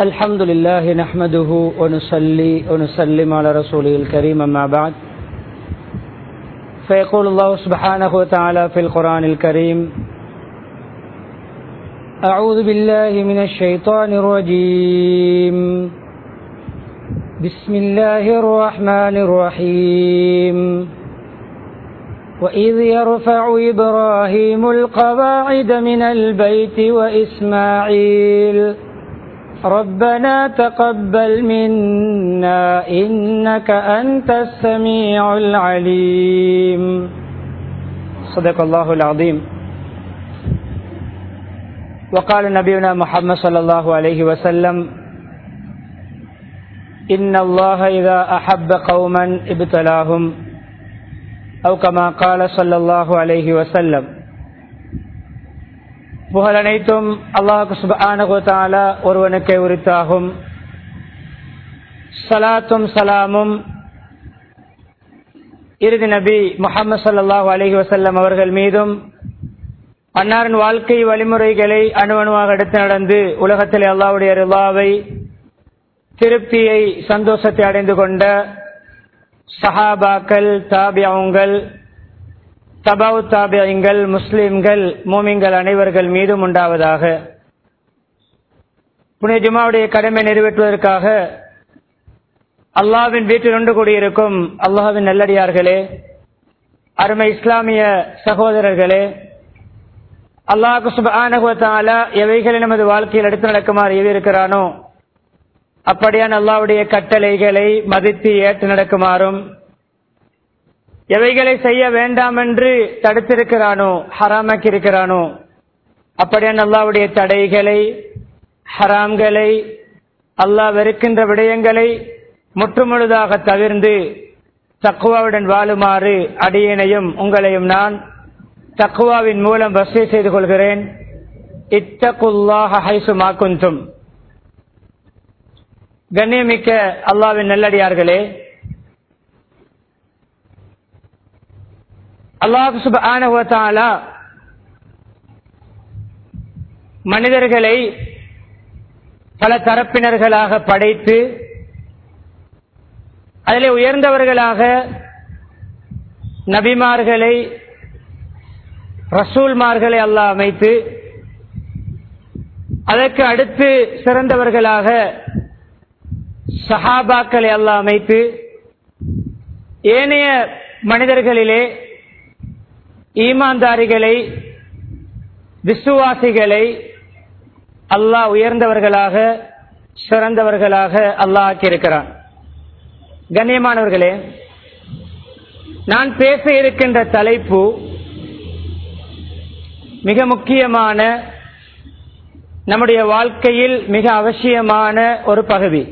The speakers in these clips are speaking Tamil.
الحمد لله نحمده ونصلي ونسلم على رسوله الكريم أما بعد فيقول الله سبحانه وتعالى في القرآن الكريم أعوذ بالله من الشيطان الرجيم بسم الله الرحمن الرحيم وإذ يرفع إبراهيم القواعد من البيت وإسماعيل ربنا تقبل منا إنك أنت السميع العليم. صدق الله العظيم. وقال نبينا محمد صلى الله عليه وسلم إن الله إذا أحب قوما ابتلاهم أو كما قال صلى الله عليه وسلم புகழ் அனைத்தும் அல்லாஹு சுபானகுத்தாலா ஒருவனுக்கே உரித்தாகும். சலாத்தும் சலாமும். இறுதி நபி முகமது சல்லாஹூ அலஹி வசல்லம் அவர்கள் மீதும் அன்னாரின் வாழ்க்கை வழிமுறைகளை அணுவணுவாக எடுத்து நடந்து உலகத்தில் அல்லாவுடைய ரிவாவை திருப்தியை சந்தோஷத்தை அடைந்து கொண்ட சஹாபாக்கள் தாபியாவுங்கள் தபாவு தாபியங்கள் முஸ்லிம்கள் மூமிங்கள் அனைவர்கள் மீதும் உண்டாவதாக. புனித ஜுமாவுடைய கடமை நிறைவேற்றுவதற்காக அல்லாவின் வீட்டில் ஒன்று கூடியிருக்கும் அல்லாஹின் நல்லடியார்களே அருமை இஸ்லாமிய சகோதரர்களே அல்லாஹு சுபானகுவத்தால எவைகளை நமது வாழ்க்கையில் எடுத்து நடக்குமாறு எதிர்க்கிறானோ அப்படியான அல்லாவுடைய கட்டளைகளை மதித்து ஏற்று நடக்குமாறும் எவைகளை செய்ய வேண்டாம் என்று தடுத்திருக்கிறானோ ஹராமாக்கி இருக்கிறானோ அப்படியான அல்லாவுடைய தடைகளை ஹராம்களை அல்லாஹ் வெறுக்கின்ற விடயங்களை முற்றுமுழுதாக தவிர்ந்து தக்குவாவுடன் வாழுமாறு அடியனையும் உங்களையும் நான் தக்குவாவின் மூலம் வசதி செய்து கொள்கிறேன். இத்தகுல்லாஹ ஹைசுமா கண்ணியமிக்க அல்லாவின் நல்லடியார்களே அல்லாஹு சுபானுவத்தாலா மனிதர்களை பல தரப்பினர்களாக படைத்து அதில் உயர்ந்தவர்களாக நபிமார்களை ரசூல்மார்களை அல்லாஹ் அமைத்து அதற்கு அடுத்து சிறந்தவர்களாக சஹாபாக்களை அல்லாஹ் அமைத்து ஏனைய மனிதர்களிலே ஈமான்தாரிகளை விசுவாசிகளை அல்லாஹ் உயர்ந்தவர்களாக சிறந்தவர்களாக அல்லாஹ் ஆக்கியிருக்கிறான். கண்ணியமானவர்களே நான் பேச இருக்கின்ற தலைப்பு மிக முக்கியமான நம்முடைய வாழ்க்கையில் மிக அவசியமான ஒரு பகுதி.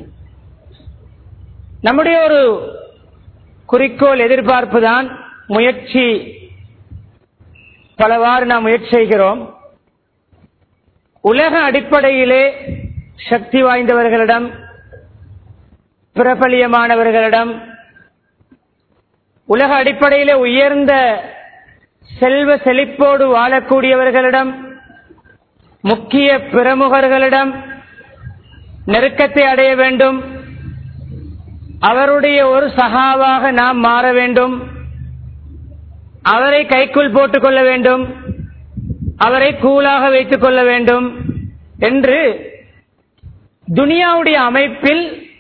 நம்முடைய ஒரு குறிக்கோள் எதிர்பார்ப்பு தான் முயற்சி பலவாறு நாம் முயற்சி செய்கிறோம். உலக அடிப்படையிலே சக்தி வாய்ந்தவர்களிடம் பிரபலியமானவர்களிடம் உலக அடிப்படையிலே உயர்ந்த செல்வ செழிப்போடு வாழக்கூடியவர்களிடம் முக்கிய பிரமுகர்களிடம் நெருக்கத்தை அடைய வேண்டும். அவருடைய ஒரு சகாவாக நாம் மாற வேண்டும். அவரை கைக்குள் போட்டுக் கொள்ள வேண்டும். அவரை கூலாக வைத்துக் கொள்ள வேண்டும் என்று துனியாவுடைய அமைப்பில்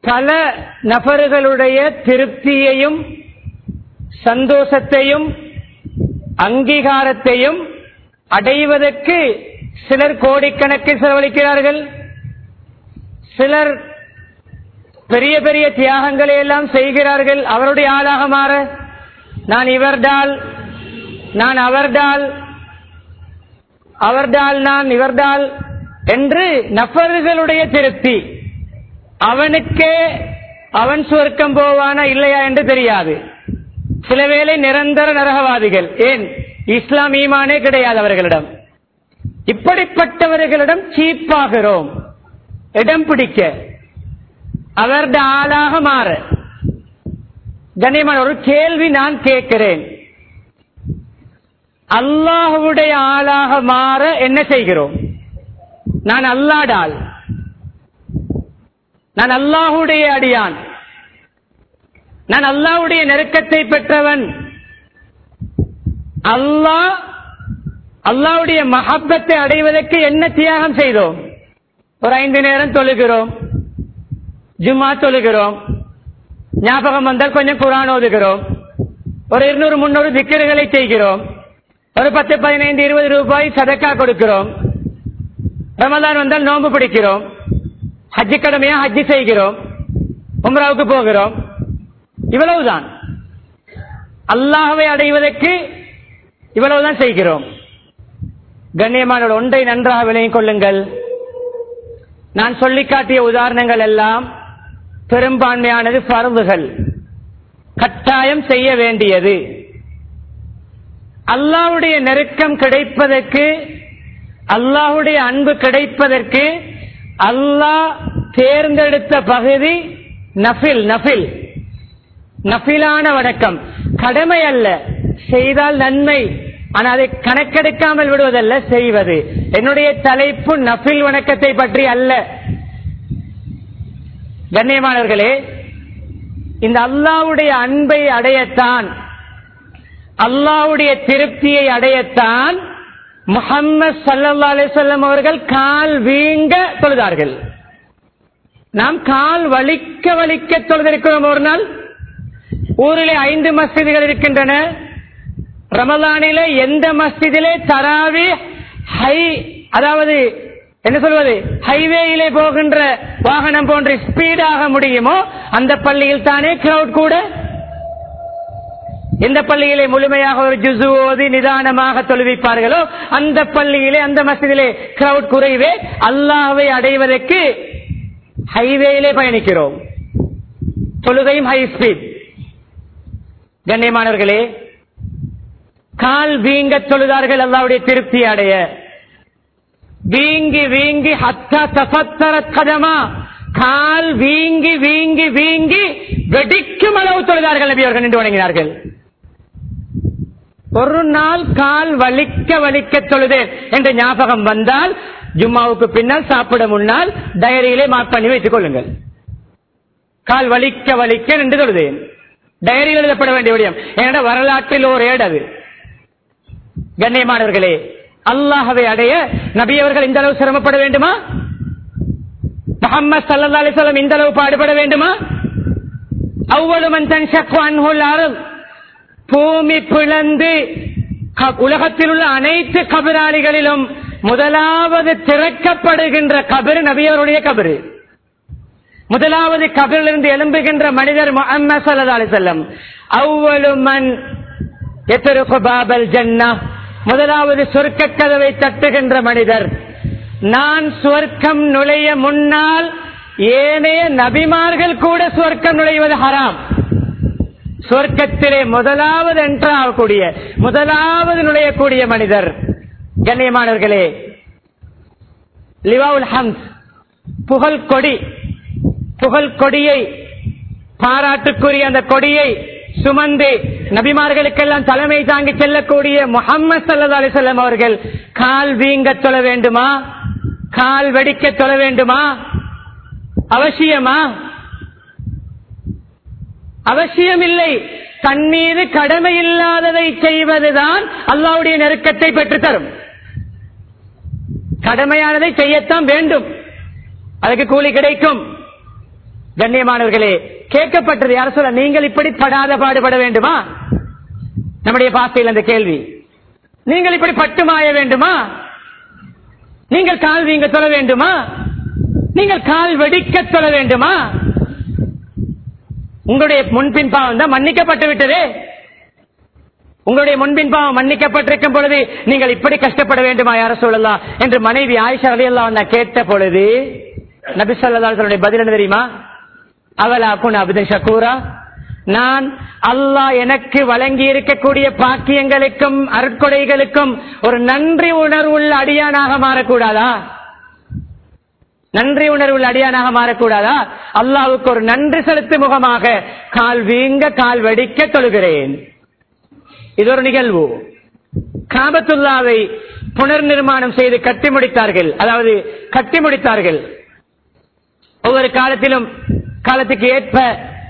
பல நபர்களுடைய திருப்தியையும் சந்தோஷத்தையும் அங்கீகாரத்தையும் அடைவதற்கு சிலர் கோடிக்கணக்கில் செலவழிக்கிறார்கள். சிலர் பெரிய பெரிய தியாகங்களை எல்லாம் செய்கிறார்கள். அவருடைய ஆளாக மாற நான் இவர்டால் நான் அவர்டால் அவர்டால் நான் இவர்டால் என்று நபர்களுடைய திருப்தி. அவனுக்கே அவன் சுவர்க்கம் போவானா இல்லையா என்று தெரியாது. சில வேளை நிரந்தர நரகவாதிகள் ஏன்? இஸ்லாம் ஈமானே கிடையாது அவர்களிடம். இப்படிப்பட்டவர்களிடம் சீப்பாகிறோம் இடம் பிடிக்க. அவருடைய ஆளாக மாற. கண்ணியமான ஒரு கேள்வி நான் கேட்கிறேன். அல்லாஹுடைய ஆளாக மாற என்ன செய்கிறோம்? நான் அல்லாடால் நான் அல்லாஹுடைய அடியான். நான் அல்லாஹுடைய நெருக்கத்தை பெற்றவன். அல்லாஹ் அல்லாஹ்வுடைய மஹப்பத்தை அடைவதற்கு என்ன தியாகம் செய்தோம்? ஒரு ஐந்து நேரம் தொழுகிறோம். ஜும்மா தொழுகிறோம். ஞாபகம் வந்தால் கொஞ்சம் குரான் ஓதுகிறோம். ஒரு இருநூறு முன்னூறு திக்கர்களை செய்கிறோம். ஒரு பத்து பதினைந்து இருபது ரூபாய் சதக்கா கொடுக்கிறோம். ரமதான் வந்தால் நோன்பு பிடிக்கிறோம். ஹஜ்ஜி கடமையா ஹஜ்ஜி செய்கிறோம். உம்ராவுக்கு போகிறோம். இவ்வளவுதான். அல்லாஹவை அடைவதற்கு இவ்வளவுதான் செய்கிறோம். கண்ணியமான ஒன்றை நன்றாக விளங்கிக் கொள்ளுங்கள். நான் சொல்லிக்காட்டிய உதாரணங்கள் எல்லாம் பெரும்பான்மையானது பருவுகள் கட்டாயம் செய்ய வேண்டியது. அல்லாவுடைய நெருக்கம் கிடைப்பதற்கு அல்லாஹுடைய அன்பு கிடைப்பதற்கு அல்லாஹ் தேர்ந்தெடுத்த பகுதி நஃபில் நஃபில். நஃபிலான வணக்கம். கடமை அல்ல. செய்தால் நன்மை. ஆனால் அதை கணக்கெடுக்காமல் விடுவதல்ல செய்வது. என்னுடைய தலைப்பு நஃபில் வணக்கத்தை பற்றி அல்ல. கண்ணியமானவர்களே இந்த அல்லாவுடைய அன்பை அடையத்தான் அல்லாவுடைய திருப்தியை அடையத்தான் முகம்மது சல்லா அலிசல்லம் அவர்கள் கால் வீங்க தொழுதார்கள். நாம் கால் வலிக்க வலிக்க தொழுதிருக்கிறோம் ஒரு நாள். ஊரிலே ஐந்து மஸ்ஜிதுகள் இருக்கின்றன. ரமலானிலே எந்த மஸ்ஜிதிலே தராவி ஹை அதாவது என்ன சொல்வது? ஹைவேயிலே போகின்ற வாகனம் போன்ற ஸ்பீடாக முடியுமோ அந்த பள்ளியில் தானே கிரௌட் கூட? எந்த பள்ளியிலே முழுமையாக ஒரு ஜுசு ஓதி நிதானமாக தொழுவிப்பார்களோ அந்த பள்ளியிலே அந்த மசிதிலே கிரௌட் குறைவே அல்லாஹ்வை அடைவதற்கு ஹைவேயிலே பயணிக்கிறோம். தொழுகையும் ஹை ஸ்பீட் கண்ணியமானவர்களே கால் வீங்க தொழுதார்கள் அல்லாவுடைய திருப்தி அடைய. வீங்கி வீங்கி ஹத்தா தபத்தர கதமா. கால் வீங்கி வீங்கி வீங்கி வெடிக்கும் அளவு தொழுதார்கள் நபி அவர்கள் நின்று வணங்கினார்கள். ஒரு நாள் கால் வலிக்க வலிக்க தொழுதேன் என்ற ஞாபகம் வந்தால் ஜும்மாவுக்கு பின்னால் சாப்பிட முன்னால் டயரியிலே மார்க் பண்ணி வைத்துக் கொள்ளுங்கள். கால் வலிக்க வலிக்க நின்று தொழுதேன் டயரியில் எழுதப்பட வேண்டிய விடயம். என்னோட வரலாற்றில் ஒரு ஏடு அது. கண்ணியமானவர்களே அல்லாஹவை அடைய நபி அவர்கள் இந்த அளவு சிரமப்பட வேண்டுமா? முகமது சல்லா அலிஸ்லாம் இந்த அளவு பாடுபட வேண்டுமா? அவ்வளவு தன் பூமி பிளந்து உலகத்தில் உள்ள அனைத்து கபிராளிகளிலும் முதலாவது திறக்கப்படுகின்ற கபிர் நபியவருடைய கபிர். முதலாவது கபிரிலிருந்து எழும்புகின்ற மனிதர் முஹம்மது சல்லா அலிசல்லம் அவ்வளவு மண் மன் பாபல் முதலாவது சொர்க்க கதவை தட்டுகின்ற மனிதர். நான் சுவர்க்கம் நுழைய முன்னால் ஏனைய நபிமார்கள் கூட சுவர்க்கம் நுழைவது ஹராம். சொர்க்கத்திலே முதலாவது என்றாகக்கூடிய முதலாவது நுழையக்கூடிய மனிதர். கண்ணியமானவர்களே லிவாவுல் ஹம்ஸ் புகழ் கொடி புகழ் கொடியை பாராட்டுக்குரிய அந்த கொடியை சுமந்து நபிமார்களுக்கெல்லாம் தலைமை தாங்கி செல்லக்கூடிய முகம்மது சல்லா அலிசல்லம் அவர்கள் கால் வீங்க தொழ வேண்டுமா? கால் வெடிக்க தொழ வேண்டுமா? அவசியமா? அவசியமில்லை. தன் தண்ணீர் கடமை இல்லாததை செய்வதுதான் அல்லாவுடைய நெருக்கத்தை பெற்று தரும். கடமையானதை செய்யத்தான் வேண்டும். அதுக்கு கூலி கிடைக்கும். கண்ணியமானவர்களே கேட்கப்பட்டது யார சொல்ல நீங்கள் இப்படி படாத பாடுபட வேண்டுமா? நம்முடைய பாசையில் அந்த கேள்வி. நீங்கள் இப்படி பட்டு மாய வேண்டுமா? நீங்கள் கால் வீங்க சொல்ல வேண்டுமா? நீங்கள் கால் வெடிக்க சொல்ல வேண்டுமா? உங்களுடைய முன்பின் பாவம் தான் மன்னிக்கப்பட்டு விட்டதே. உங்களுடைய முன்பின் பாவம் மன்னிக்கப்பட்டிருக்கும் பொழுது நீங்கள் இப்படி கஷ்டப்பட வேண்டுமா யார சொல்லலாம் என்று மனைவி ஆயிஷா அலையெல்லாம் கேட்ட பொழுது நபி பதில் என்ன தெரியுமா? அவலா குன் ஷக்கூரா நான் அல்லாஹ் எனக்கு வழங்கி இருக்கக்கூடிய பாக்கியங்களுக்கும் அருட்கொடைகளுக்கும் ஒரு நன்றி உணர்வுள்ள அடியானாக மாறக்கூடாதா? நன்றி உணர்வுள்ள அடியானாக மாறக்கூடாதா? அல்லாவுக்கு ஒரு நன்றி செலுத்தும் முகமாக கால் வீங்க கால் வடிக்க தொழுகிறேன். இது ஒரு நிகழ்வு. காபத்துல்லாவை புனர் நிர்மாணம் செய்து கட்டி முடித்தார்கள். அதாவது கட்டி முடித்தார்கள். ஒவ்வொரு காலத்திலும் காலத்துக்கு ஏற்ப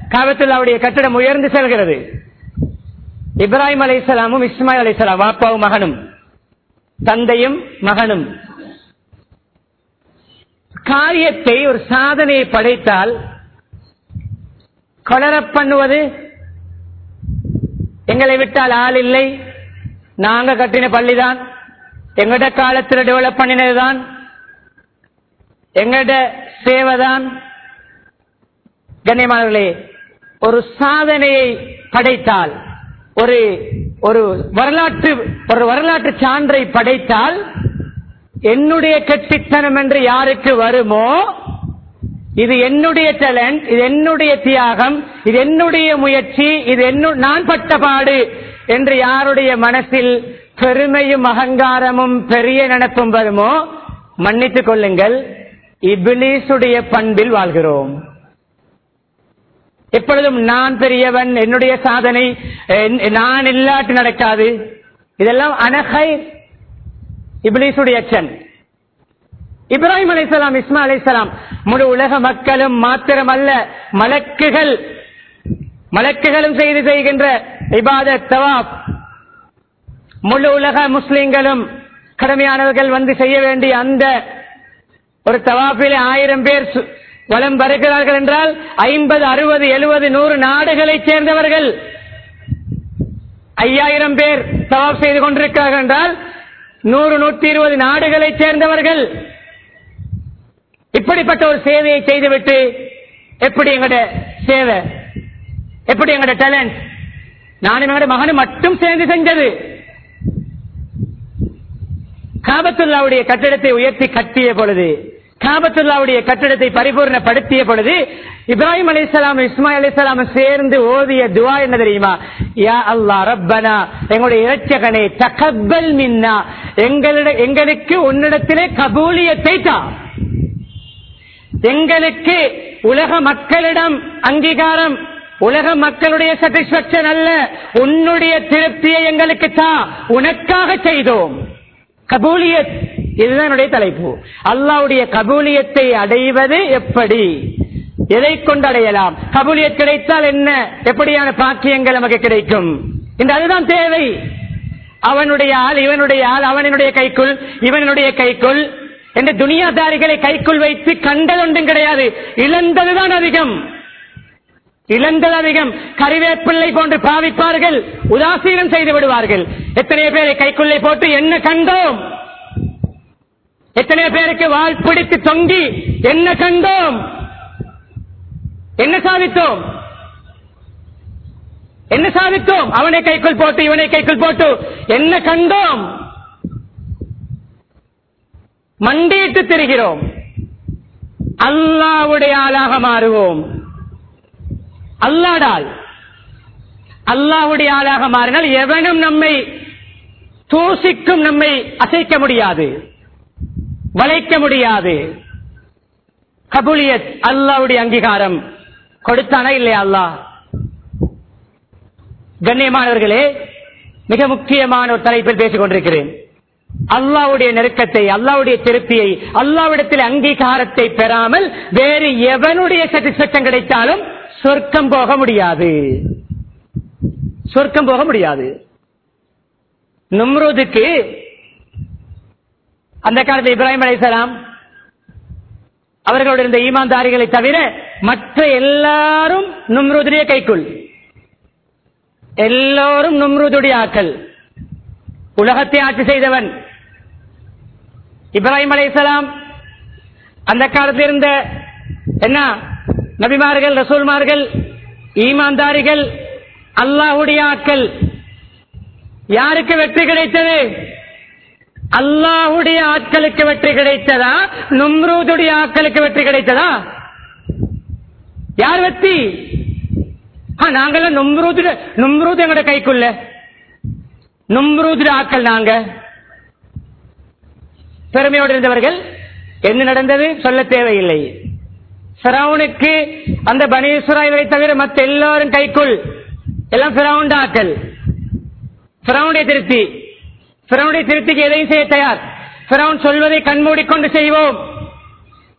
காபத்துல்லாவுடைய கட்டிடம் உயர்ந்து செல்கிறது. இப்ராஹிம் அலைசலாமும் இஸ்மாயில் அலைசலாம் வாப்பாவும் மகனும். தந்தையும் மகனும். காரியத்தை ஒரு சாதனையை படைத்தால் கொளர பண்ணுவது எங்களை விட்டால் ஆள் இல்லை. நாங்க கட்டின பள்ளிதான். எங்கட காலத்தில் டெவலப் பண்ணினதுதான். எங்கட சேவைதான். கண்ணியமானவர்களே ஒரு சாதனையை படைத்தால் ஒரு ஒரு வரலாற்று ஒரு வரலாற்று சான்றை படைத்தால் என்னுடைய கெட்டித்தனம் என்று யாருக்கு வருமோ? இது என்னுடைய டேலண்ட் இது என்னுடைய தியாகம் இது என்னுடைய முயற்சி இது என்ன நான் பட்ட பாடு என்று யாருடைய மனசில் பெருமையும் அகங்காரமும் பெரிய நினைப்பும் வருமோ? மன்னித்துக் கொள்ளுங்கள் இபிலீசுடைய பண்பில் வாழ்கிறோம். எப்பொழுதும் நான் பெரியவன் என்னுடைய சாதனை நான் இல்லாட்டு நடக்காது. இதெல்லாம் அனகை இபிலீசுடைய அச்சன். இப்ராஹிம் அலைசலாம் இஸ்மா அலைசலாம் முழு உலக மக்களும் மாத்திரமல்ல மலக்குகள் மலக்குகளும் செய்து செய்கின்ற இபாத தவாப் முழு உலக முஸ்லிம்களும் கடமையானவர்கள் வந்து செய்ய வேண்டிய அந்த ஒரு தவாப்பில் ஆயிரம் பேர் வலம் வருகிறார்கள் என்றால் ஐம்பது அறுபது எழுபது நூறு நாடுகளைச் சேர்ந்தவர்கள் ஐயாயிரம் பேர் தவாப் செய்து கொண்டிருக்கிறார்கள் என்றால் நூறு நூற்றி இருபது நாடுகளைச் சேர்ந்தவர்கள் இப்படிப்பட்ட ஒரு சேவையை செய்துவிட்டு எப்படி எங்கட சேவை எப்படி எங்கட டேலண்ட் நானும் எங்கட மகனும் மட்டும் சேர்ந்து செஞ்சது. காபத்துல்லாவுடைய கட்டிடத்தை உயர்த்தி கட்டிய பொழுது காபத்துல்லாவுடைய கட்டிடத்தை பரிபூர்ணப்படுத்திய பொழுது இப்ராஹிம் அலிசலாம் இஸ்மாயில் அலிசலாம் சேர்ந்து ஓதிய துவா என்ன தெரியுமா? யா அல்லா ரப்பனா எங்களுடைய இரட்சகனே தகப்பல் மின்னா எங்களிட எங்களுக்கு உன்னிடத்திலே கபூலியத்தை தா. எங்களுக்கு உலக மக்களிடம் அங்கீகாரம் உலக மக்களுடைய சாட்டிஸ்பேக்சன் அல்ல உன்னுடைய திருப்தியை எங்களுக்கு தான் உனக்காக செய்தோம். கபூலியத் இதுதான் என்னுடைய தலைப்பு. அல்லாவுடைய கபூலியத்தை அடைவது எப்படி? எதை கொண்டு அடையலாம்? கபூலியத் கிடைத்தால் என்ன? எப்படியான பாக்கியங்கள் நமக்கு கிடைக்கும்? இந்த அதுதான் தேவை. அவனுடைய ஆள் இவனுடைய ஆள் அவனுடைய கைக்குள் இவனுடைய கைக்குள். என்று துனியாதாரிகளை கைக்குள் வைத்து கண்டதொன்றும் கிடையாது. இழந்ததுதான் அதிகம். இழந்தது அதிகம். கருவேப்பிள்ளை போன்று பாவிப்பார்கள். உதாசீனம் செய்து விடுவார்கள். எத்தனை பேரை கைக்குள்ளே போட்டு என்ன கண்டோம்? எத்தனை பேருக்கு வால் பிடித்து தொங்கி என்ன கண்டோம்? என்ன சாதித்தோம்? என்ன சாதித்தோம்? அவனை கைக்குள் போட்டு இவனை கைக்குள் போட்டு என்ன கண்டோம்? மண்டியிட்டு திரிகிறோம். அல்லாவுடைய ஆளாக மாறுவோம். அல்லாடால். அல்லாவுடைய ஆளாக மாறினால் எவனும் நம்மை தூசிக்கும் நம்மை அசைக்க முடியாது. வளைக்க முடியாது. கபுலியத் அல்லாவுடைய அங்கீகாரம். கொடுத்தானா இல்லையா அல்லாஹ்? கண்ணியமானவர்களே மிக முக்கியமான ஒரு தலைப்பில் பேசிக் கொண்டிருக்கிறேன். அல்லாவுடைய நெருக்கத்தை அல்லாவுடைய திருப்தியை அல்லாவிடத்தில் அங்கீகாரத்தை பெறாமல் வேறு எவனுடைய சாட்டிஸ்பேக்ஷன் கிடைத்தாலும் சொர்க்கம் போக முடியாது. சொர்க்கம் போக முடியாது. நும்ரூதுக்கு அந்த காலத்தில் இப்ராஹிம் அலிசலாம் அவர்களுடைய இந்த ஈமான்தாரிகளை தவிர மற்ற எல்லாரும் நும்ருதுடைய கைக்குள். எல்லோரும் நும்ருதுடைய ஆக்கள் உலகத்தை ஆட்சி செய்தவன் இப்ராஹிம் அலிசலாம் அந்த காலத்தில் இருந்த என்ன? நபிமார்கள் ரசூல்மார்கள் ஈமான்தாரிகள் அல்லாஹுடைய ஆக்கள் யாருக்கு வெற்றி கிடைத்தது? அல்லாஹுடைய ஆட்களுக்கு வெற்றி கிடைத்ததா? நும்ரூதுடைய ஆட்களுக்கு வெற்றி கிடைத்ததா? யார் வெற்றி? ஆ, நாங்கெல்லாம் நும்ரூது நும்ரூது எங்களோட கைக்குள்ள? நும்ரூது ஆட்கள் நாங்க. பெருமையோடு இருந்தவர்கள் என்ன நடந்தது? சொல்ல தேவையில்லை. பிறவுனுக்கு அந்த பனீஸ்வராயரை தவிர மற்ற எல்லாரும் கைக்குள். எல்லாம் பிறவுண்ட ஆக்கள் பிறவுடைய திருத்தி பிறனுடைய திருப்திக்கு எதையும் செய்ய தயார். பிறவன் சொல்வதை கண்மூடிக்கொண்டு செய்வோம்.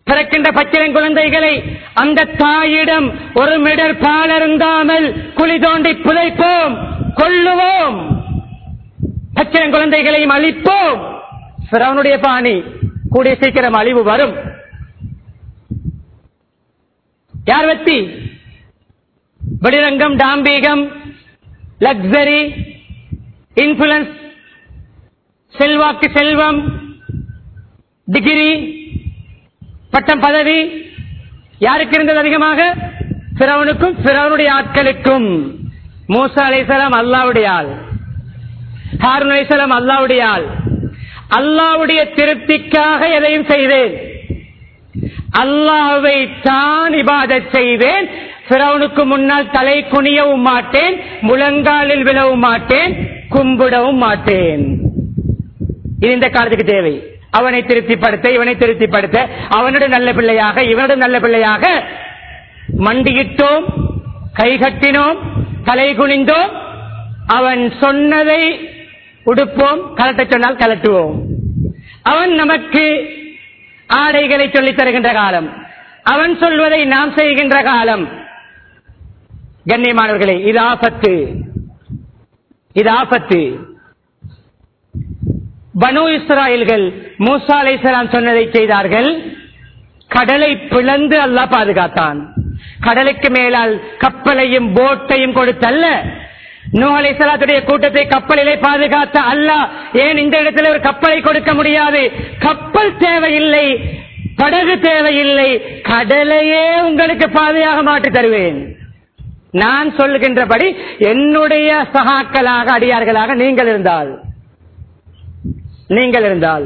பிறக்கின்ற பச்சிளம் குழந்தைகளை அந்த தாயிடம் ஒரு மிடர் பால் அருந்தாமல் குழி தோண்டி புதைப்போம். கொள்ளுவோம் பச்சிளம் குழந்தைகளையும் அழிப்போம். பிறவனுடைய பாணி கூடிய சீக்கிரம் அழிவு வரும். யார் வத்தி வெளிரங்கம் டாம்பீகம் லக்ஸரி இன்ஃபுளுன்ஸ் செல்வாக்கு செல்வம் டிகிரி பட்டம் பதவி யாருக்கு இருந்தது அதிகமாக? பிறவனுக்கும் பிறவனுடைய ஆட்களுக்கும். மூசா அலைசலாம் அல்லாவுடைய ஆள். ஹாரூன் அலைசலாம் அல்லாவுடைய ஆள். அல்லாவுடைய திருப்திக்காக எதையும் செய்தேன். அல்லாவை தான் இபாத செய்வேன். பிறவனுக்கு முன்னால் தலை குனியவும் மாட்டேன் முழங்காலில் விழவும் மாட்டேன் கும்பிடவும் மாட்டேன். இது இந்த காலத்துக்கு தேவை. அவனை திருப்திப்படுத்த இவனை திருப்திப்படுத்த அவனுடைய நல்ல பிள்ளையாக இவனுடைய நல்ல பிள்ளையாக மண்டியிட்டோம் கைகட்டினோம் தலை குனிந்தோம் அவன் சொன்னதை உடுப்போம் கலட்ட சொன்னால் கலட்டுவோம். அவன் நமக்கு ஆடைகளை சொல்லித் தருகின்ற காலம். அவன் சொல்வதை நாம் செய்கின்ற காலம். கண்ணியமானவர்களே இது ஆபத்து. இது ஆபத்து. பனு இஸ்ராயல்கள் மூசா அலைசலாம் சொன்னதை செய்தார்கள். கடலை பிளந்து அல்லாஹ் பாதுகாத்தான். கடலுக்கு மேலால் கப்பலையும் போட்டையும் கொடுத்தல்ல. நூலைசலாத்துடைய கூட்டத்தை கப்பலிலே பாதுகாத்த அல்லாஹ் ஏன் இந்த இடத்துல ஒரு கப்பலை கொடுக்க முடியாது? கப்பல் தேவையில்லை படகு தேவையில்லை கடலையே உங்களுக்கு பாதையாக மாற்றி தருவேன். நான் சொல்லுகின்றபடி என்னுடைய சகாக்களாக அடியார்களாக நீங்கள் இருந்தால் நீங்கள் இருந்தால்.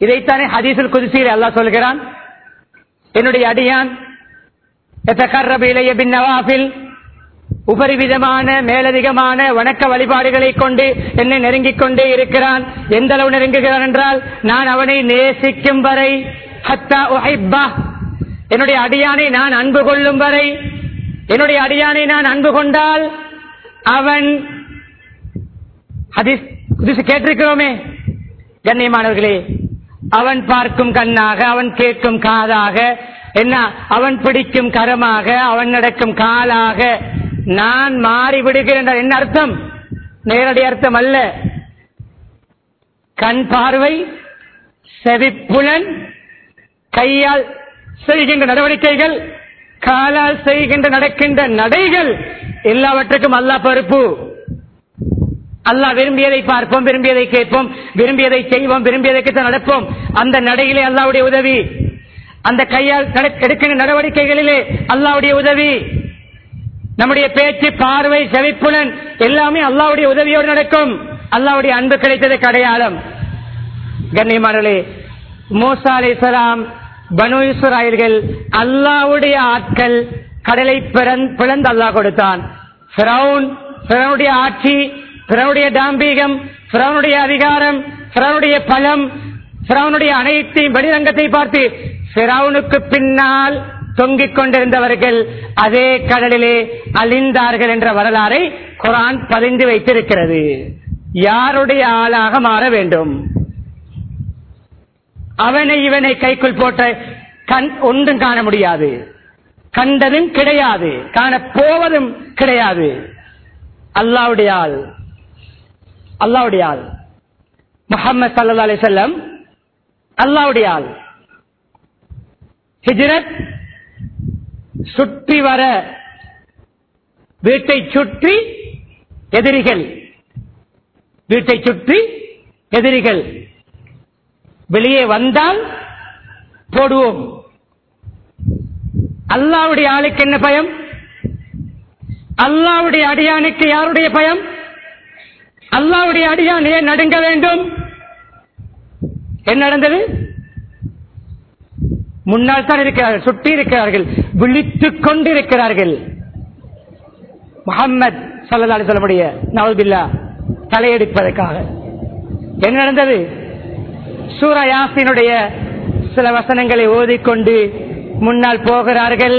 இதைத்தானே ஹதீஸில் குதிசீர் அல்லாஹ் சொல்கிறான்? என்னுடைய அடியான் பின் நவாஃபில்? உபரிவிதமான மேலதிகமான வணக்க வழிபாடுகளை கொண்டு என்னை நெருங்கிக் கொண்டே இருக்கிறான். எந்த அளவு நெருங்குகிறான் என்றால் நான் அவனை நேசிக்கும் வரை ஹத்தா என்னுடைய அடியானை நான் அன்பு கொள்ளும் வரை என்னுடைய அடியானை நான் அன்பு கொண்டால் அவன் ஹதீஸ் கேட்டிருக்கிறோமே கண்ணியமானவர்களே அவன் பார்க்கும் கண்ணாக அவன் கேட்கும் காதாக என்ன அவன் பிடிக்கும் கரமாக அவன் நடக்கும் காலாக நான் மாறி விடுகிறேன் என்ன அர்த்தம்? நேரடி அர்த்தம் அல்ல. கண் பார்வை செவிப்புலன் கையால் செய்கின்ற நடவடிக்கைகள் காலால் செய்கின்ற நடக்கின்ற நடைகள் எல்லாவற்றுக்கும் அல்லா பொறுப்பு. அல்லாஹ் விரும்பியதை பார்ப்போம் விரும்பியதை கேட்போம் விரும்பியதை செய்வோம் விரும்பியதைக்கு தான் நடப்போம். அந்த நடையிலே அல்லாவுடைய உதவி அந்த கையால் எடுக்கிற நடவடிக்கைகளிலே அல்லாவுடைய உதவி நம்முடைய பேச்சு பார்வை செவிப்புலன் எல்லாமே அல்லாவுடைய உதவியோடு நடக்கும். அல்லாவுடைய அன்பு கிடைத்தது அடையாளம் கண்ணியமானே மூசா அலைசலாம் பனு இஸ்ராயல்கள் அல்லாவுடைய ஆட்கள் கடலை பிறந்- அல்லாஹ் கொடுத்தான். ஆட்சி பிறனுடைய தாம்பீகம் பிறனுடைய அதிகாரம் பிறனுடைய பலம் ஃபிரௌனுடைய அனைத்தையும் வெளிரங்கத்தை பார்த்து ஃபிரௌனுக்கு பின்னால் தொங்கிக் கொண்டிருந்தவர்கள் அதே கடலிலே அழிந்தார்கள் என்ற வரலாறை குரான் பதிந்து வைத்திருக்கிறது. யாருடைய ஆளாக மாற வேண்டும்? அவனை இவனை கைக்குள் போட்ட கண் ஒன்றும் காண முடியாது. கண்டதும் கிடையாது. காண போவதும் கிடையாது. அல்லாவுடைய ஆள். அல்லாவுடைய ஆள். முகமது சல்லா அலி செல்லம் அல்லாவுடைய ஆள். ஹிஜ்ரத் சுற்றி வர வீட்டை சுற்றி எதிரிகள். வீட்டை சுற்றி எதிரிகள். வெளியே வந்தால் போடுவோம். அல்லாவுடைய ஆளுக்கு என்ன பயம்? அல்லாவுடைய அடியானுக்கு யாருடைய பயம்? அல்லாவுடைய அடியான் ஏன் நடுங்க வேண்டும். என்ன நடந்தது? முன்னால் தான் இருக்கிறார்கள் சுற்றி இருக்கிறார்கள் விழித்துக் கொண்டிருக்கிறார்கள். முகம்மது சல்லல்லாஹு சொல்ல முடிய தலையெடுப்பதற்காக. என்ன நடந்தது? சூரா யாசினுடைய சில வசனங்களை ஓதிக்கொண்டு முன்னால் போகிறார்கள்.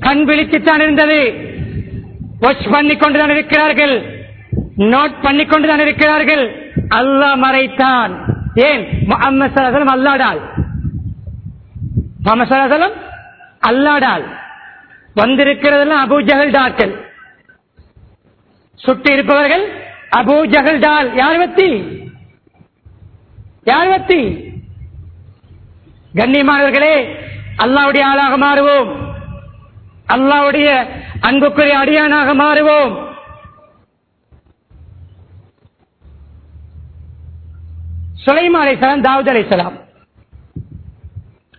கண் விழித்துத்தான் இருந்தது. வாட்ச் பண்ணிக் கொண்டுதான் இருக்கிறார்கள். நோட் பண்ணி கொண்டுதான் இருக்கிறார்கள். அல்லாஹ் மறைத்தான். ஏன்? முஹம்மது ஸல்லல்லாஹு அல்லாடால். மமசலம் அல்லாடால். வந்திருக்கிறதெல்லாம் அபு ஜஹல் டாக்கள். சுட்டு இருப்பவர்கள் அபு ஜஹல் டால். யார் வத்தி யார் வத்தி கண்ணியமானவர்களே அல்லாவுடைய ஆளாக மாறுவோம். அல்லாவுடைய அன்புக்குரிய அடியானாக மாறுவோம். சுலைமா அலைசலாம் தாவூத் அலைசலாம்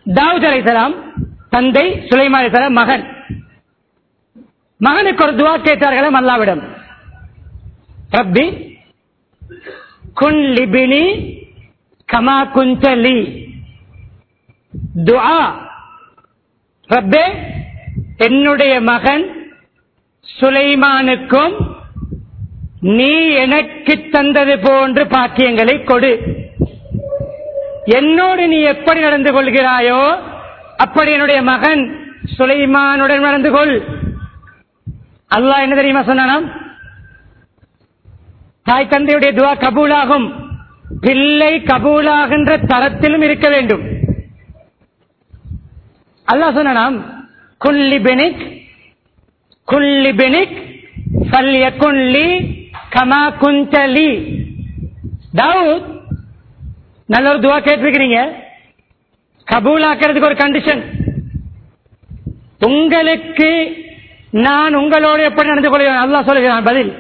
தாவூத் அலைசலாம் தந்தை சுலைமா அலைசலாம் மகன். மகனுக்கு ஒரு துவா கேட்டார்களாம் அல்லாவிடம் ரப்பி குன் லிபினி கமா குஞ்சலி துஆ ரப்பே என்னுடைய மகன் சுலைமானுக்கும் நீ எனக்கு தந்தது போன்று பாக்கியங்களை கொடு. என்னோடு நீ எப்படி நடந்து கொள்கிறாயோ அப்படி என்னுடைய மகன் சுலைமானுடன் நடந்து கொள். அல்லாஹ் என்ன தெரியுமா சொன்னானாம்? தாய் தந்தையுடைய துவா கபூலாகும். பிள்ளை கபூலாகின்ற தரத்திலும் இருக்க வேண்டும். அல்லாஹ் சொன்னானாம் குல்லி பெனிக் குல்லி பெனிக் ஃபல்யகுன்லி கமா குந்தலி. தாவூத் நல்ல ஒரு துவா கேட்டிருக்கிறீங்க? கபூலாக்கிறதுக்கு ஒரு கண்டிஷன் உங்களுக்கு நான் உங்களோடு எப்படி நடந்து கொள்கிறேன் நல்லா சொல்லுகிறான் பதில்.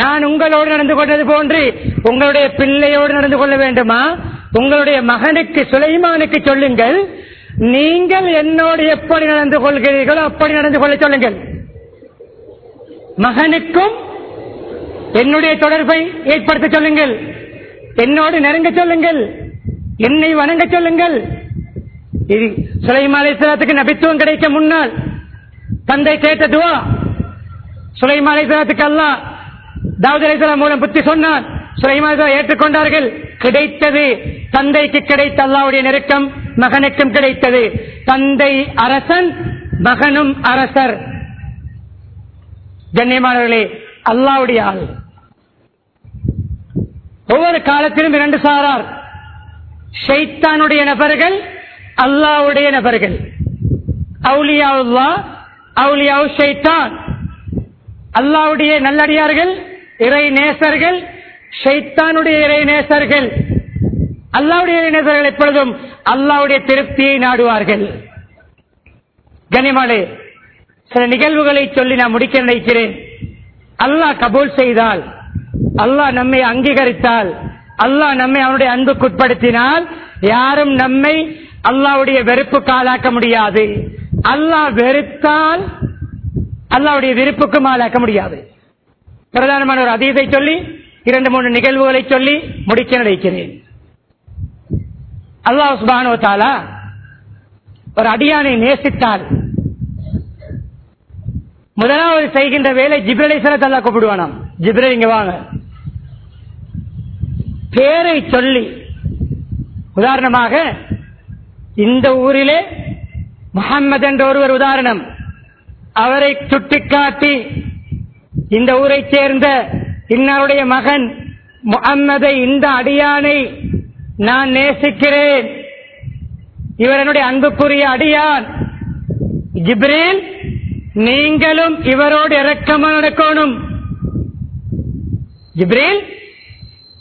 நான் உங்களோடு நடந்து கொண்டது போன்று உங்களுடைய பிள்ளையோடு நடந்து கொள்ள வேண்டுமா? உங்களுடைய மகனுக்கு சுலைமானுக்கு சொல்லுங்கள். நீங்கள் என்னோடு எப்படி நடந்து கொள்கிறீர்களோ அப்படி நடந்து கொள்ள சொல்லுங்கள். மகனுக்கும் என்னுடைய தொடர்பை ஏற்படுத்த சொல்லுங்கள். என்னோடு நெருங்க சொல்லுங்கள். என்னை வணங்க சொல்லுங்கள். சுலைமா அலைசலாத்துக்கு நபித்துவம் கிடைக்க முன்னால் தந்தை கேட்ட துவா. சுலைமா அலைசலாத்துக்கு அல்லா தாவூத் அலைசலாம் மூலம் புத்தி சொன்னான் சுலைமா ஏற்றுக்கொண்டார்கள். கிடைத்தது தந்தைக்கு கிடைத்த அல்லாவுடைய நெருக்கம் மகனுக்கும் கிடைத்தது. தந்தை அரசன் மகனும் அரசர். கண்ணியமானவர்களே அல்லாவுடைய ஆள். ஒவ்வொரு காலத்திலும் இரண்டு சாரார். ஷைத்தானுடைய நபர்கள் அல்லாவுடைய நபர்கள். அவுலியாவுல்லா அவுலியாவு ஷைத்தான். அல்லாவுடைய நல்லடியார்கள் இறை நேசர்கள் ஷைத்தானுடைய இறை நேசர்கள். அல்லாவுடைய இறை நேசர்கள் எப்பொழுதும் அல்லாவுடைய திருப்தியை நாடுவார்கள். கனிமலை சில நிகழ்வுகளை சொல்லி நான் முடிக்க நினைக்கிறேன். அல்லாஹ் கபூல் செய்தால் அல்லாஹ் நம்மை அங்கீகரித்தால் அல்லாஹ் நம்மை அவனுடைய அன்புக்குட்படுத்தினால் யாரும் நம்மை அல்லாவுடைய வெறுப்புக்கு ஆளாக்க முடியாது. அல்லாஹ் வெறுத்தால் அல்லாவுடைய விருப்புக்கும் ஆளாக்க முடியாது. பிரதானமான ஒரு அதீதை சொல்லி இரண்டு மூன்று நிகழ்வுகளை சொல்லி முடிக்க நினைக்கிறேன். அல்லாஹ் சுபானோ தாலா ஒரு அடியானை நேசித்தால் முதலாவது செய்கின்ற வேலை ஜிப்ரலை சலத்தல்லா கூப்பிடுவானாம். ஜிப்ரல் இங்க வாங்க. பேரை சொல்லி உதாரணமாக இந்த ஊரிலே முகம்மது என்ற ஒருவர் உதாரணம். அவரை சுட்டிக்காட்டி இந்த ஊரைச் சேர்ந்த இன்னாருடைய மகன் முகம்மதை இந்த அடியானை நான் நேசிக்கிறேன். இவர் என்னுடைய அன்புக்குரிய அடியான். ஜிப்ரேல் நீங்களும் இவரோடு இறக்கமாக நடக்கணும். ஜிப்ரேல்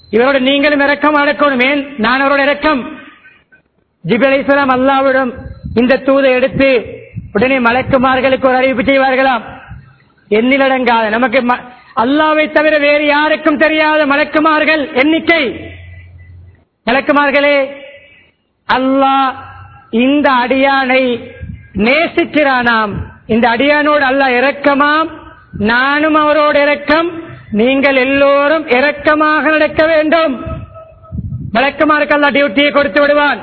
இவரோடு நீங்களும் இறக்கமா நடக்கணும் ஏன் நான் அவரோட இறக்கம். ஜிப்ரேல் இஸ்லாம் அல்லாவிடம் இந்த தூதை எடுத்து உடனே மலக்குமார்களுக்கு ஒரு அறிவிப்பு செய்வார்களாம். எண்ணிலடங்காத நமக்கு ம- அல்லாவை தவிர வேறு யாருக்கும் தெரியாத மலக்குமார்கள் எண்ணிக்கை. மலக்குமார்களே அல்லாஹ் இந்த அடியானை நேசிக்கிறானாம். இந்த அடியானோடு அல்லாஹ் இறக்கமாம். நானும் அவரோடு இறக்கம். நீங்கள் எல்லோரும் இரக்கமாக நடக்க வேண்டும். மலக்குமாருக்கு அல்லாஹ் டியூட்டியை கொடுத்து விடுவான்.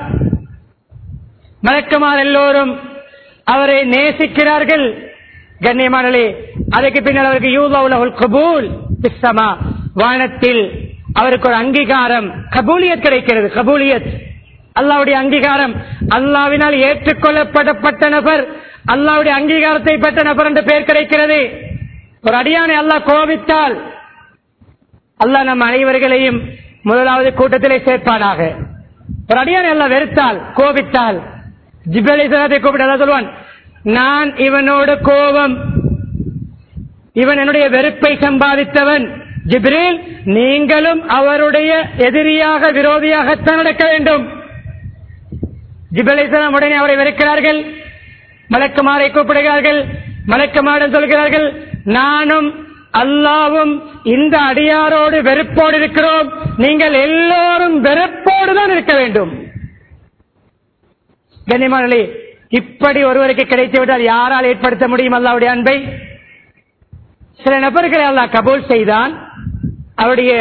மலக்குமார் எல்லோரும் அவரை நேசிக்கிறார்கள். கண்ணியமானே அதுக்கு பின்னால் அவருக்கு யூதா கபூல் பிஸ்தமா வானத்தில் அவருக்கு ஒரு அங்கீகாரம் கபூலியத் கிடைக்கிறது கபூலியத். அல்லாவுடைய அங்கீகாரம் அல்லாவினால் ஏற்றுக்கொள்ளப்படப்பட்ட நபர் அல்லாவுடைய அங்கீகாரத்தை பெற்ற நபர் என்று பெயர் கிடைக்கிறது. ஒரு அடியானை அல்லாஹ் கோபித்தால் அல்ல நம் அனைவர்களையும் முதலாவது கூட்டத்திலே சேர்ப்பானாக. ஒரு அடியானை எல்லாம் வெறுத்தால் கோபித்தால் ஜிபலை சலாத்தை கூப்பிட்டு சொல்வான் சொல்லுவான் நான் இவனோட கோபம் இவன் என்னுடைய வெறுப்பை சம்பாதித்தவன். ஜிப்ரீல் நீங்களும் அவருடைய எதிரியாக விரோதியாகத்தான் நடக்க வேண்டும். ஜிபலிசலாம் உடனே அவரை வெறுக்கிறார்கள். மலக்குமாரை கூப்பிடுகிறார்கள். மலக்குமாரன் சொல்கிறார்கள் நானும் அல்லாவும் இந்த அடியாரோடு வெறுப்போடு இருக்கிறோம். நீங்கள் எல்லோரும் வெறுப்போடு தான் இருக்க வேண்டும். கண்ணியமானே இப்படி ஒருவருக்கு கிடைத்து விட்டால் யாரால் ஏற்படுத்த முடியும் அல்லாவுடைய அன்பை? சில நபர்களை அல்லா கபூல் செய்தான். அவருடைய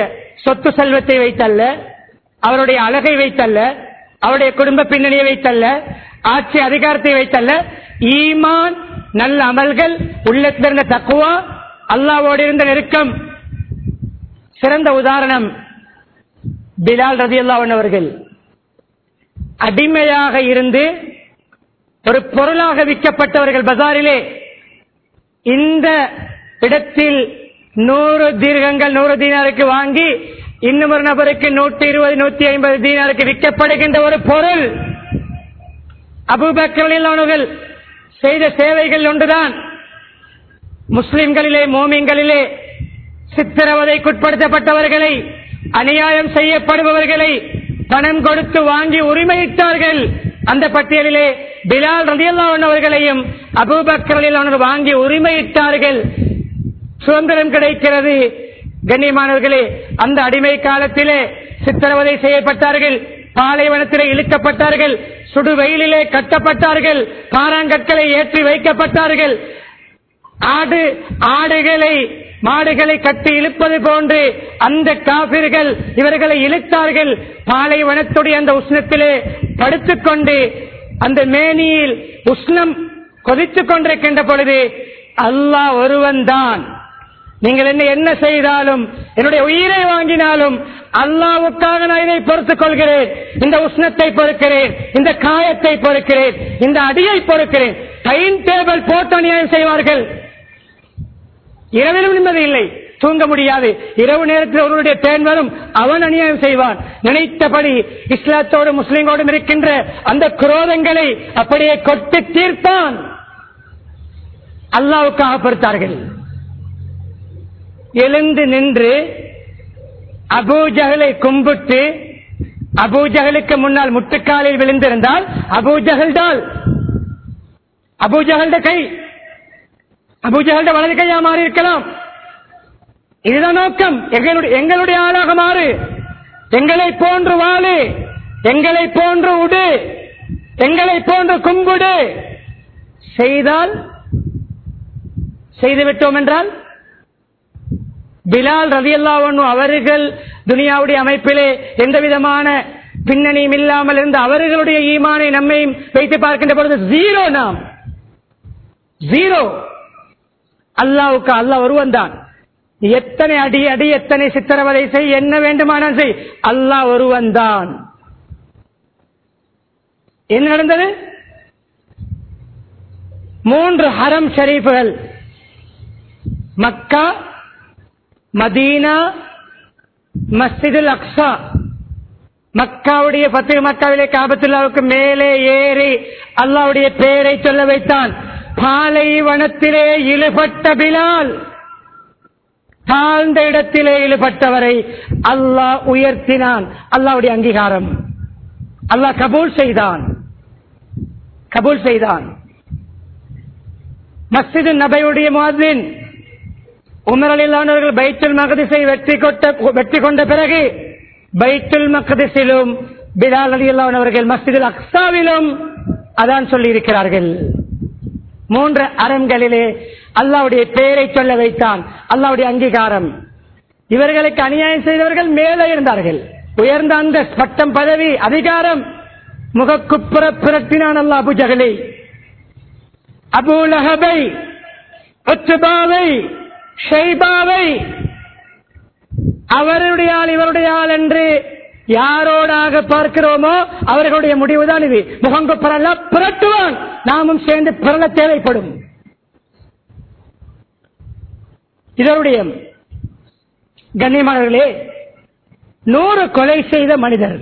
சொத்து செல்வத்தை வைத்தல்ல அவருடைய அழகை வைத்தல்ல அவருடைய குடும்ப பின்னணியை வைத்தல்ல ஆட்சி அதிகாரத்தை வைத்தல்ல. ஈமான் நல்ல அமல்கள் உள்ளத்திலிருந்த தக்குவா அல்லாவோடு இருந்த நெருக்கம். சிறந்த உதாரணம் பிலால் ரதி அவர்கள். அடிமையாக இருந்து ஒரு பொருளாக விற்கப்பட்டவர்கள் பஜாரிலே இந்த இடத்தில் நூறு தீர்க்கங்கள் நூறு தீனாருக்கு வாங்கி இன்னும் ஒரு நபருக்கு நூற்றி இருபது நூத்தி ஐம்பது தீனாருக்கு விற்கப்படுகின்ற ஒரு பொருள். அபுபக்கர்கள் செய்த சேவைகள் ஒன்றுதான். முஸ்லிம்களிலே மோமியங்களிலே சித்திரவதைக்குட்படுத்தப்பட்டவர்களை அநியாயம் செய்யப்படுபவர்களை பணம் கொடுத்து வாங்கி உரிமையிட்டார்கள். அந்த பட்டியலிலே பிலால் ரதியல்லாவன் அவர்களையும் அபூபக்கரில் வாங்கி உரிமையிட்டார்கள். சுதந்திரம் கிடைக்கிறது. கண்ணியமானவர்களே அந்த அடிமை காலத்திலே சித்திரவதை செய்யப்பட்டார்கள். பாலைவனத்திலே இழுக்கப்பட்டார்கள். சுடு வெயிலிலே கட்டப்பட்டார்கள். பாறாங்கற்களை ஏற்றி வைக்கப்பட்டார்கள். ஆடு ஆடுகளை மாடுகளை கட்டி இழுப்பது போன்று அந்த காபிர்கள் இவர்களை இழுத்தார்கள். பாலைவனத்துடைய அந்த உஷ்ணத்திலே படுத்துக்கொண்டு அந்த மேனியில் உஷ்ணம் கொதித்துக் கொண்டிருக்கின்ற பொழுது அல்லாஹ் ஒருவன் தான். நீங்கள் என்ன என்ன செய்தாலும் என்னுடைய உயிரை வாங்கினாலும் அல்லாவுக்காக நான் இதை பொறுத்துக் கொள்கிறேன். இந்த உஷ்ணத்தை பொறுக்கிறேன் இந்த காயத்தை பொறுக்கிறேன் இந்த அடியை பொறுக்கிறேன். டைம் டேபிள் போட்டு நியாயம் செய்வார்கள். இரவிலும் நிம்மதி இல்லை. தூங்க முடியாது. இரவு நேரத்தில் ஒருவருடைய தேன் வரும் அவன் அநியாயம் செய்வான். நினைத்தபடி இஸ்லாத்தோடு முஸ்லீமோடும் இருக்கின்ற அந்த குரோதங்களை அப்படியே கொட்டி தீர்த்தான். அல்லாவுக்காக பொறுத்தார்கள். எழுந்து நின்று அபூஜகலை கும்பிட்டு அபூஜகலுக்கு முன்னால் முட்டுக்காலில் விழுந்திருந்தால் அபூஜகல் தான். அபூஜகல்ட கை. அபூஜகல்ட வலது கையா மாறி இருக்கலாம். இதுதான் நோக்கம். எங்களுடைய எங்களுடைய ஆளாக மாறு. எங்களை போன்று வாழு எங்களை போன்று உடு. எங்களை போன்று கும்பிடு. செய்தால் செய்துவிட்டோம் என்றால் பிலால் ரதியல்லாவன் அவர்கள் துனியாவுடைய அமைப்பிலே எந்த விதமான பின்னணியும் இல்லாமல் இருந்த அவர்களுடைய ஈமானை நம்மையும் வைத்து பார்க்கின்ற பொழுது ஜீரோ நாம். ஜீரோ அல்லாவுக்கு அல்லாஹ் ஒருவன் தான். எத்தனை அடி அடி எத்தனை சித்திரவதை செய் என்ன வேண்டுமானால் செய் அல்லாஹ் ஒருவன் தான். என்ன நடந்தது? மூன்று ஹரம் ஷரீஃபுகள். மக்கா மதீனா மஸ்ஜிதுல் அக்ஸா. மக்காவுடைய பத்து மக்காவிலே காபத்துல்லாவுக்கு மேலே ஏறி அல்லாவுடைய பெயரை சொல்ல வைத்தான். பாலைவனத்திலே இழுபட்ட பிலால். தாழ்ந்த இடத்திலே இழுபட்டவரை அல்லாஹ் உயர்த்தினான். அல்லாவுடைய அங்கீகாரம். அல்லாஹ் கபூல் செய்தான். கபூல் செய்தான். மஸ்ஜிது நபையுடைய மாதின் உமரலில்லானவர்கள் பைத்துல் மகதிசை வெற்றி கொண்ட வெற்றி கொண்ட பிறகு பைத்துல் மகதிசிலும் பிலால் அலி அல்லானவர்கள் மஸ்ஜிதுல் அக்சாவிலும் அதான் சொல்லி இருக்கிறார்கள் மூன்று அரண்களிலே அல்லாவுடைய பெயரை சொல்ல வைத்தான். அல்லாவுடைய அங்கீகாரம். இவர்களுக்கு அநியாயம் செய்தவர்கள் மேலே இருந்தார்கள். உயர்ந்த அந்த பட்டம் பதவி அதிகாரம். முகக்குப்புற பிரட்டினான் அல்லா அபுஜகலை அபுலகபை ஷைபாவை. அவருடைய ஆள் இவருடைய ஆள் என்று யாரோடாக பார்க்கிறோமோ அவர்களுடைய முடிவுதான் இது. முகங்கு பரல புரட்டுவான். நாமும் சேர்ந்து பிறல தேவைப்படும். இதனுடைய கண்ணியமானவர்களே நூறு கொலை செய்த மனிதர்.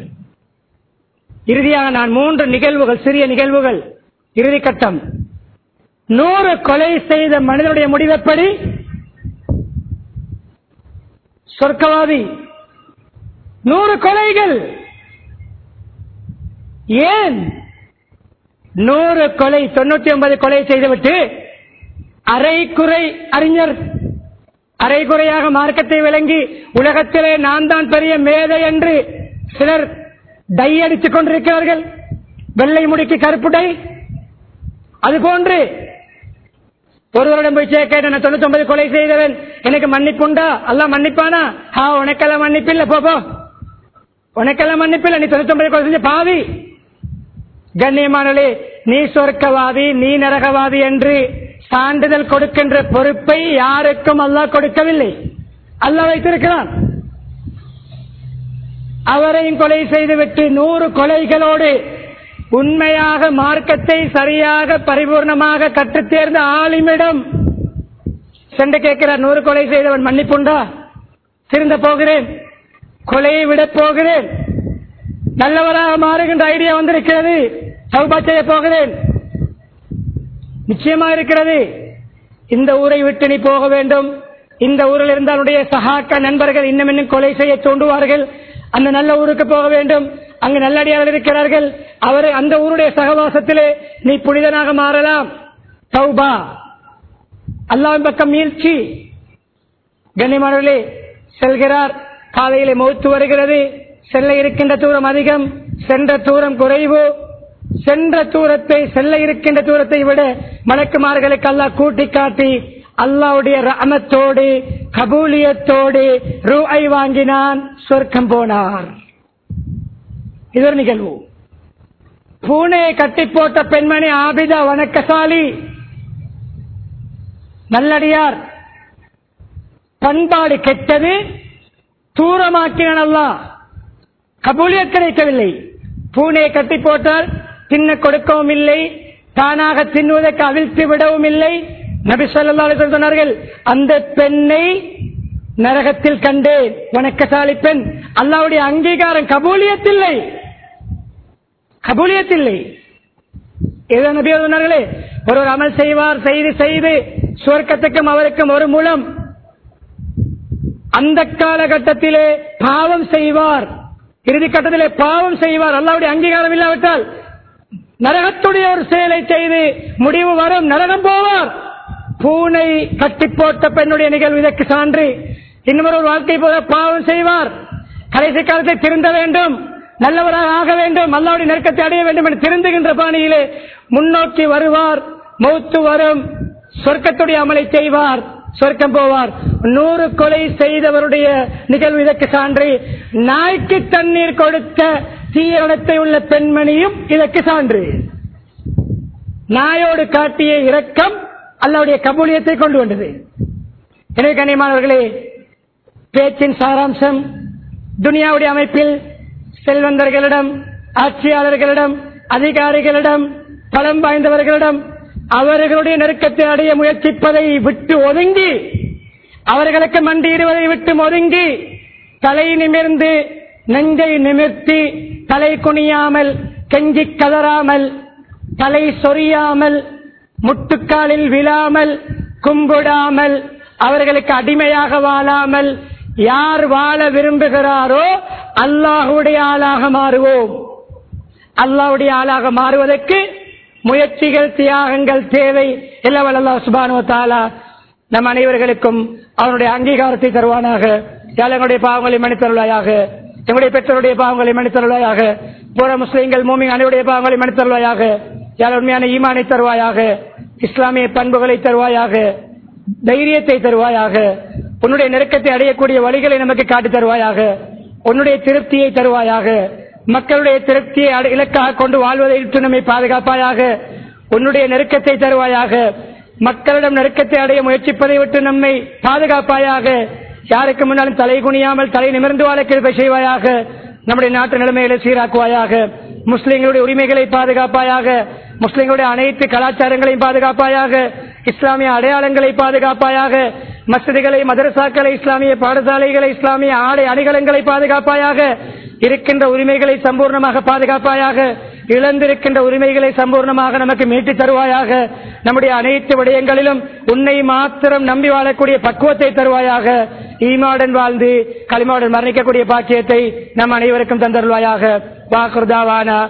இறுதியாக நான் மூன்று நிகழ்வுகள் சிறிய நிகழ்வுகள். இறுதி கட்டம். நூறு கொலை செய்த மனிதனுடைய முடிவெப்படி? சொர்க்கவாதி. நூறு கொலைகள். ஏன் நூறு கொலை தொண்ணூத்தி ஒன்பது கொலை செய்துவிட்டு அரை குறை அறிஞர் அரை குறையாக மார்க்கத்தை விளங்கி உலகத்திலே நான் தான் பெரிய மேதை என்று சிலர் டை அடித்துக் கொண்டிருக்கிறார்கள். வெள்ளை முடிக்கு கருப்பு டை அதுபோன்று ஒருவரிடம் போய் கேட்க தொண்ணூத்தி ஒன்பது கொலை செய்தவன். எனக்கு மன்னிப்புண்டா? அல்ல மன்னிப்பானா? உனக்கெல்லாம் மன்னிப்பில்லை. போ. உனக்கெல்லாம் மன்னிப்பில்லை நீ தொண்ணூத்தி கொலை செஞ்ச பாவி. கண்ணியமானே நீ சொர்க்கவாதி நீ நரகவாதி என்று சான்றிதழ் கொடுக்கின்ற பொறுப்பை யாருக்கும் அல்லாஹ் கொடுக்கவில்லை. அல்லாஹ் வைத்திருக்கிறான். அவரையும் கொலை செய்துவிட்டு நூறு கொலைகளோடு உண்மையாக மார்க்கத்தை சரியாக பரிபூர்ணமாக கற்றுத் தேர்ந்த ஆலிமிடம் சென்று கேட்கிறார். நூறு கொலை செய்தவன் மன்னிப்புண்டா? திருந்த போகிறேன். கொலையை விடப் போகிறேன். நல்லவராக மாறுகின்ற ஐடியா வந்திருக்கிறது. சௌபா செய்ய போகிறேன். நிச்சயமா இருக்கிறது. இந்த ஊரை விட்டு நீ போக வேண்டும். இந்த ஊரில் இருந்தாலுடைய சகாக்க நண்பர்கள் இன்னும் இன்னும் கொலை செய்ய தோண்டுவார்கள். அந்த நல்ல ஊருக்கு போக வேண்டும். அங்கு நல்லடியார்கள் இருக்கிறார்கள். அவர் அந்த ஊருடைய சகவாசத்திலே நீ புனிதனாக மாறலாம். சௌபா. அல்லாவின் பக்கம் மீழ்ச்சி. கண்ணியமானவர்களே செல்கிறார். காலையிலே மௌத்து வருகிறது. செல்ல இருக்கின்ற தூரம் அதிகம். சென்ற தூரம் குறைவு. சென்ற தூரத்தை செல்ல இருக்கின்ற தூரத்தை விட மலக்குமார்களுக்கு அல்லா கூட்டி காட்டி அல்லாவுடைய ரமத்தோடு கபூலியத்தோடு ரூஐ வாங்கினான் சொர்க்கம் போனார். இது ஒரு நிகழ்வு. பூனையை கட்டி போட்ட பெண்மணி ஆபிதா வணக்கசாலி. நல்லடியார். பண்பாடு கெட்டது. தூரமாக்கினான் அல்லா கபூலியத் கிடைக்கவில்லை பூனை கட்டி போட்டால் தின்ன கொடுக்கவும் இல்லை தானாக தின்னுவதற்கு அவிழ்த்து விடவும் இல்லை. நபி சொல்லா சொன்னார்கள் அந்த பெண்ணை நரகத்தில் கண்டேன். வணக்கசாலி பெண். அல்லாவுடைய அங்கீகாரம் கபூலியத்தில்லை. கபூலியத்தில்லை. ஏதோ நபி சொன்னார்களே ஒருவர் அமல் செய்வார் செய்து செய்து சுவர்க்கத்துக்கும் அவருக்கும் ஒரு மூலம். அந்த காலகட்டத்திலே பாவம் செய்வார். இறுதி கட்டத்திலே பாவம் செய்வார். அல்லாவுடைய அங்கீகாரம் இல்லாவிட்டால் நரகத்துடைய ஒரு செயலை செய்து முடிவு வரும் நரகம் போவார். பூனை கட்டி போட்ட பெண்ணுடைய நிகழ்வு இதற்கு சான்று. இன்னொரு ஒரு வாழ்க்கை போல பாவம் செய்வார். கடைசி காலத்தை திருந்த வேண்டும். நல்லவராக ஆக வேண்டும். அல்லாவுடைய நெருக்கத்தை அடைய வேண்டும் என்று திருந்துகின்ற பாணியிலே முன்னோக்கி வருவார். மௌத்து வரும். சொர்க்கத்துடைய அமலை செய்வார். சொர்க்கம் போவார். நூறு கொலை செய்தவருடைய நிகழ்வு இதற்கு சான்று. நாய்க்கு தண்ணீர் கொடுத்த தீயணத்தை உள்ள பெண்மணியும் இதற்கு சான்று. நாயோடு காட்டிய இரக்கம் அல்லாவுடைய கபூலியத்தை கொண்டு வந்தது. எனவே கண்ணியமானவர்களே பேச்சின் சாராம்சம் துனியாவுடைய அமைப்பில் செல்வந்தர்களிடம் ஆட்சியாளர்களிடம் அதிகாரிகளிடம் பலம் வாய்ந்தவர்களிடம் அவர்களுடைய நெருக்கத்தை அடைய முயற்சிப்பதை விட்டு ஒதுங்கி அவர்களுக்கு மண்டியிடுவதை விட்டு ஒதுங்கி தலை நிமிர்ந்து நெஞ்சை நிமிர்த்தி தலை குனியாமல் கெஞ்சி கதறாமல் தலை சொரியாமல் முட்டுக்காலில் விழாமல் கும்பிடாமல் அவர்களுக்கு அடிமையாக வாழாமல் யார் வாழ விரும்புகிறாரோ அல்லாஹுடைய ஆளாக மாறுவோம். அல்லாஹுடைய ஆளாக மாறுவதற்கு முயற்சிகள் தியாகங்கள் தேவை. இல்லவல் அல்லா சுபானோ தாலா நம் அனைவர்களுக்கும் அவனுடைய அங்கீகாரத்தை தருவானாக. எங்களுடைய பாவங்களை மன்னித்தருளாயாக எங்களுடைய பெற்றோருடைய பாவங்களை மன்னித்தருளாயாக புற முஸ்லீம்கள் மூமிங் அனைவருடைய பாவங்களை மன்னித்தருளாயாக யார் உண்மையான ஈமானை தருவாயாக? இஸ்லாமிய பண்புகளை தருவாயாக? தைரியத்தை தருவாயாக? உன்னுடைய நெருக்கத்தை அடையக்கூடிய வழிகளை நமக்கு காட்டி தருவாயாக? உன்னுடைய திருப்தியை தருவாயாக? மக்களுடைய திருப்தியை இலக்காக கொண்டு வாழ்வதை நம்மை பாதுகாப்பாயாக உன்னுடைய நெருக்கத்தை தருவாயாக மக்களிடம் நெருக்கத்தை அடைய முயற்சிப்பதை விட்டு நம்மை பாதுகாப்பாயாக யாருக்கு முன்னாலும் தலை குனியாமல் தலை நிமிர்ந்து வாழ கிருப்பை செய்வாயாக நம்முடைய நாட்டு நிலைமைகளை சீராக்குவாயாக முஸ்லிம்களுடைய உரிமைகளை பாதுகாப்பாயாக முஸ்லிம்களுடைய அனைத்து கலாச்சாரங்களையும் பாதுகாப்பாயாக இஸ்லாமிய அடையாளங்களை பாதுகாப்பாயாக மசதிகளை மதரசாக்களை இஸ்லாமிய பாடசாலைகளை இஸ்லாமிய ஆடை அணிகலன்களை பாதுகாப்பாயாக இருக்கின்ற உரிமைகளை சம்பூர்ணமாக பாதுகாப்பாயாக இழந்திருக்கின்ற உரிமைகளை சம்பூர்ணமாக நமக்கு மீட்டு தருவாயாக நம்முடைய அனைத்து விடயங்களிலும் உன்னை மாத்திரம் நம்பி வாழக்கூடிய பக்குவத்தை தருவாயாக ஈமாடன் வாழ்ந்து களிமாவுடன் மரணிக்கக்கூடிய பாக்கியத்தை நம் அனைவருக்கும் தந்தருவாயாக வாக்குர்தாவானா